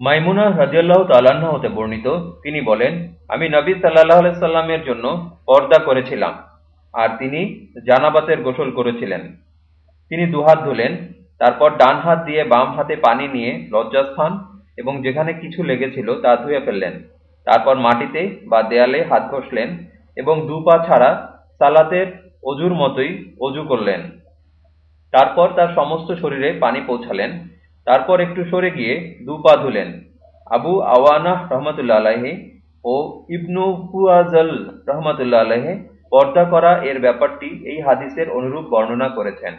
মাইমুনা রাদিয়াল্লাহু তাআলা হতে বর্ণিত, তিনি বলেন, আমি নবী সাল্লাল্লাহু আলাইহি সাল্লামের জন্য পর্দা করেছিলাম, আর তিনি জানাবাতের গোসল করেছিলেন। তিনি দুহাত ধুলেন, তারপর ডান হাত দিয়ে বাম হাতে পানি নিয়ে লজ্জাস্থান এবং যেখানে কিছু লেগেছিল তা ধুয়ে ফেললেন। তারপর মাটিতে বা দেয়ালে হাত ঘষলেন এবং দু পা ছাড়া সালাতের অজুর মতোই অজু করলেন। তারপর তার সমস্ত শরীরে পানি পৌঁছালেন তারপর একটু সরে গিয়ে দু পা ধুলেন। আবু আওয়ানাহ রহমতুল্লা আলহে ও ইবনু ফুয়াজল রহমতুল্লা আলহে পর্দা করা এর ব্যাপারটি এই হাদিসের অনুরূপ বর্ণনা করেছেন।